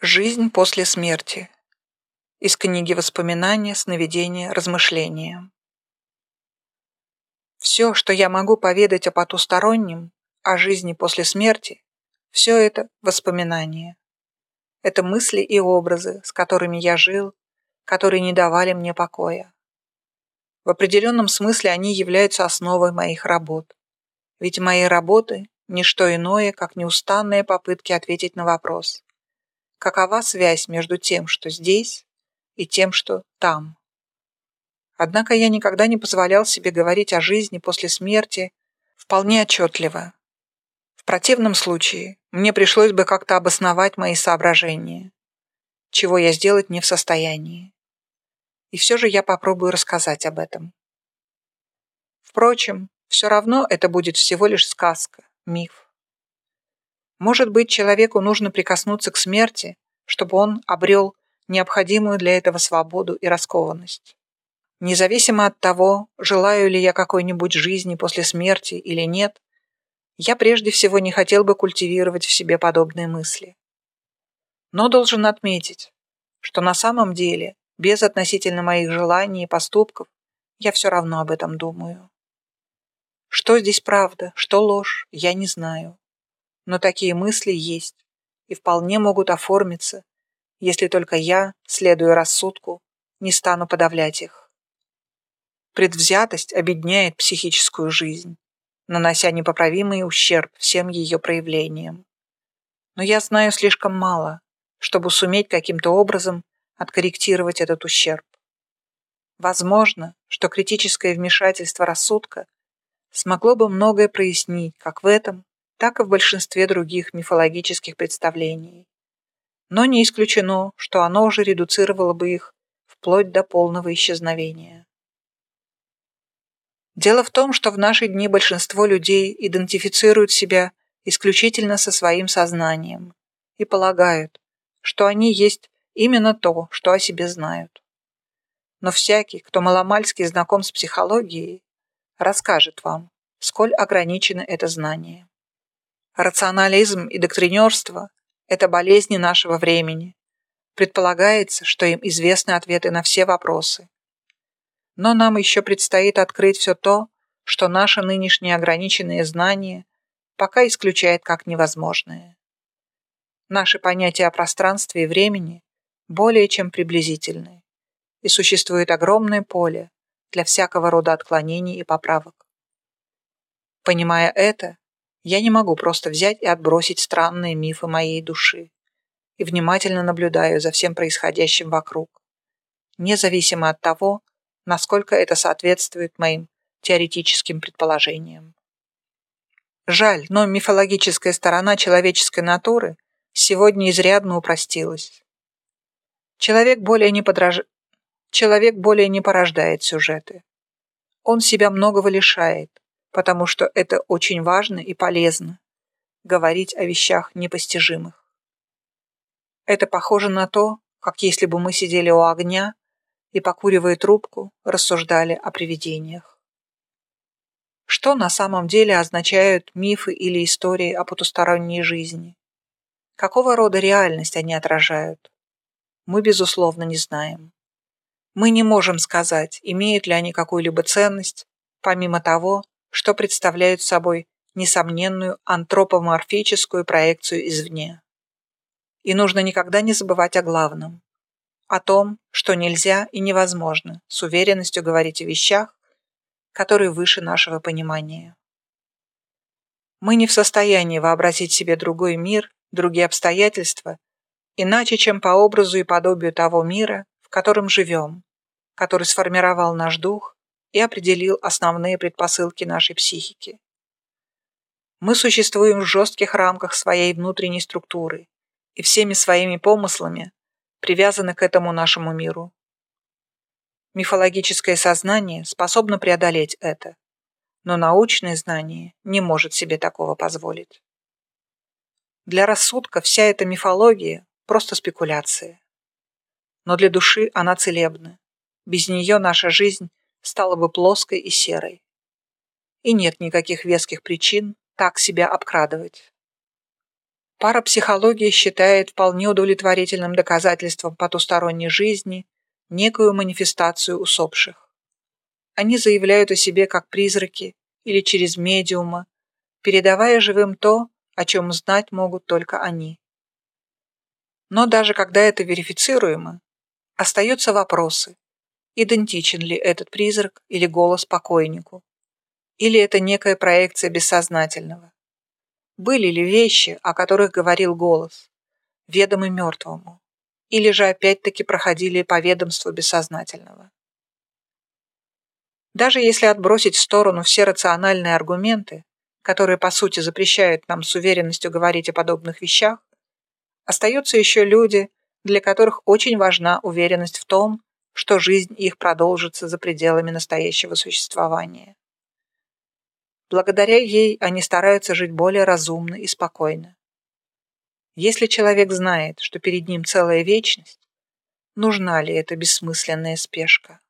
Жизнь после смерти. Из книги «Воспоминания, сновидения, размышления». Все, что я могу поведать о потустороннем, о жизни после смерти, все это воспоминания. Это мысли и образы, с которыми я жил, которые не давали мне покоя. В определенном смысле они являются основой моих работ. Ведь мои работы – не что иное, как неустанные попытки ответить на вопрос – какова связь между тем, что здесь, и тем, что там. Однако я никогда не позволял себе говорить о жизни после смерти вполне отчетливо. В противном случае мне пришлось бы как-то обосновать мои соображения, чего я сделать не в состоянии. И все же я попробую рассказать об этом. Впрочем, все равно это будет всего лишь сказка, миф. Может быть, человеку нужно прикоснуться к смерти, чтобы он обрел необходимую для этого свободу и раскованность. Независимо от того, желаю ли я какой-нибудь жизни после смерти или нет, я прежде всего не хотел бы культивировать в себе подобные мысли. Но должен отметить, что на самом деле, без относительно моих желаний и поступков, я все равно об этом думаю. Что здесь правда, что ложь, я не знаю но такие мысли есть и вполне могут оформиться, если только я, следуя рассудку, не стану подавлять их. Предвзятость обедняет психическую жизнь, нанося непоправимый ущерб всем ее проявлениям. Но я знаю слишком мало, чтобы суметь каким-то образом откорректировать этот ущерб. Возможно, что критическое вмешательство рассудка смогло бы многое прояснить как в этом, так и в большинстве других мифологических представлений. Но не исключено, что оно уже редуцировало бы их вплоть до полного исчезновения. Дело в том, что в наши дни большинство людей идентифицируют себя исключительно со своим сознанием и полагают, что они есть именно то, что о себе знают. Но всякий, кто маломальски знаком с психологией, расскажет вам, сколь ограничено это знание. Рационализм и доктринерство – это болезни нашего времени. Предполагается, что им известны ответы на все вопросы. Но нам еще предстоит открыть все то, что наше нынешнее ограниченное знание пока исключает как невозможное. Наши понятия о пространстве и времени более чем приблизительны, и существует огромное поле для всякого рода отклонений и поправок. Понимая это, я не могу просто взять и отбросить странные мифы моей души и внимательно наблюдаю за всем происходящим вокруг, независимо от того, насколько это соответствует моим теоретическим предположениям. Жаль, но мифологическая сторона человеческой натуры сегодня изрядно упростилась. Человек более не, подраж... Человек более не порождает сюжеты. Он себя многого лишает, потому что это очень важно и полезно – говорить о вещах непостижимых. Это похоже на то, как если бы мы сидели у огня и, покуривая трубку, рассуждали о привидениях. Что на самом деле означают мифы или истории о потусторонней жизни? Какого рода реальность они отражают? Мы, безусловно, не знаем. Мы не можем сказать, имеют ли они какую-либо ценность, помимо того, что представляют собой несомненную антропоморфическую проекцию извне. И нужно никогда не забывать о главном – о том, что нельзя и невозможно с уверенностью говорить о вещах, которые выше нашего понимания. Мы не в состоянии вообразить себе другой мир, другие обстоятельства, иначе, чем по образу и подобию того мира, в котором живем, который сформировал наш дух и определил основные предпосылки нашей психики. Мы существуем в жестких рамках своей внутренней структуры и всеми своими помыслами привязаны к этому нашему миру. Мифологическое сознание способно преодолеть это, но научное знание не может себе такого позволить. Для рассудка вся эта мифология – просто спекуляция. Но для души она целебна. Без нее наша жизнь стала бы плоской и серой. И нет никаких веских причин так себя обкрадывать. Парапсихология считает вполне удовлетворительным доказательством потусторонней жизни некую манифестацию усопших. Они заявляют о себе как призраки или через медиума, передавая живым то, о чем знать могут только они. Но даже когда это верифицируемо, остаются вопросы, идентичен ли этот призрак или голос покойнику, или это некая проекция бессознательного. Были ли вещи, о которых говорил голос, ведомы мертвому, или же опять-таки проходили по ведомству бессознательного? Даже если отбросить в сторону все рациональные аргументы, которые по сути запрещают нам с уверенностью говорить о подобных вещах, остаются еще люди, для которых очень важна уверенность в том, что жизнь их продолжится за пределами настоящего существования. Благодаря ей они стараются жить более разумно и спокойно. Если человек знает, что перед ним целая вечность, нужна ли эта бессмысленная спешка?